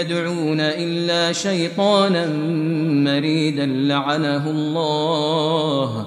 يدعون إلا شيطانا مريدا لعنه الله.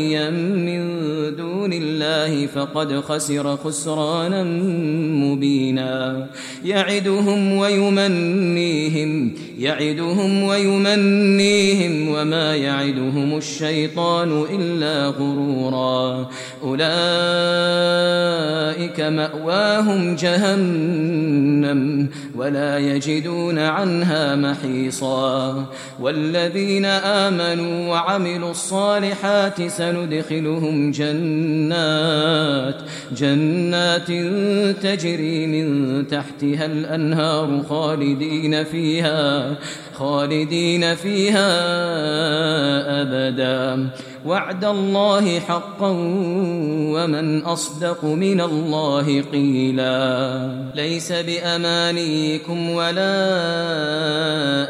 وليا من دون الله فقد خسر خسرانا مبينا يعدهم ويمنيهم يعدهم ويمنيهم وما يعدهم الشيطان إلا غرورا أولئك مأواهم جهنم ولا يجدون عنها محيصا والذين آمنوا وعملوا الصالحات سندخلهم جنات جنات تجري من تحتها الأنهار خالدين فيها خالدين فيها أبدا وعد الله حقا ومن أصدق من الله قيلا. ليس بأمانيكم ولا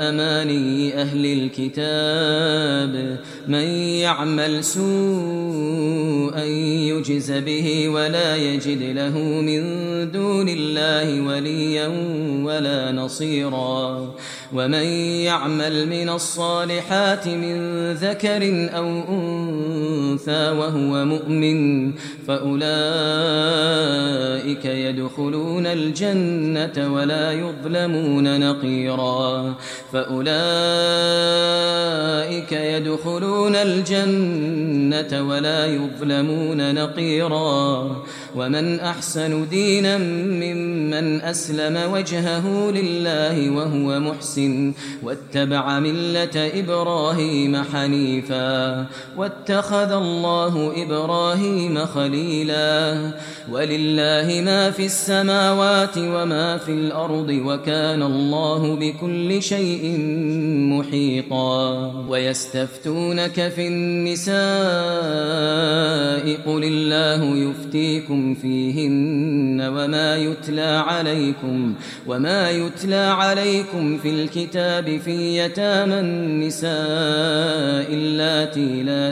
أماني أهل الكتاب. من يعمل سوءا يجز به ولا يجد له من دون الله وليا ولا نصيرا. ومن يعمل من الصالحات من ذكر أو أنثى أنثى وهو مؤمن فأولئك يدخلون الجنة ولا يظلمون نقيرا فأولئك يدخلون الجنة ولا يظلمون نقيرا ومن أحسن دينا ممن أسلم وجهه لله وهو محسن واتبع ملة إبراهيم حنيفا واتخذ الله إبراهيم خليلا. ولله ما في السماوات وما في الأرض وكان الله بكل شيء محيطا. ويستفتونك في النساء قل الله يفتيكم فيهن وما يتلى عليكم وما يتلى عليكم في الكتاب في يتامى النساء اللاتي لا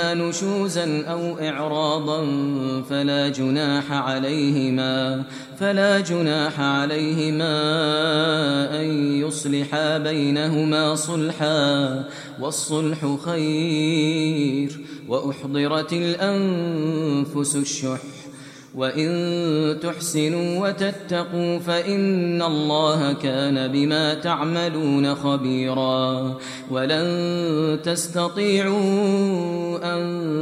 نشوزا أو إعراضا فلا جناح عليهما فلا جناح عليهما أن يصلحا بينهما صلحا والصلح خير وأحضرت الأنفس الشح. وَإِن تُحْسِنُوا وَتَتَّقُوا فَإِنَّ اللَّهَ كَانَ بِمَا تَعْمَلُونَ خَبِيرًا. وَلَن تَسْتَطِيعُوا أن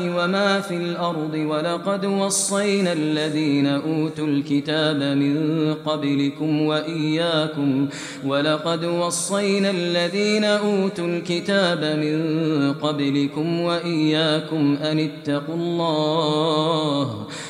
وما في الأرض ولقد وصينا الذين أوتوا الكتاب من قبلكم وإياكم ولقد وصينا الذين أوتوا الكتاب من قبلكم وإياكم أن اتقوا الله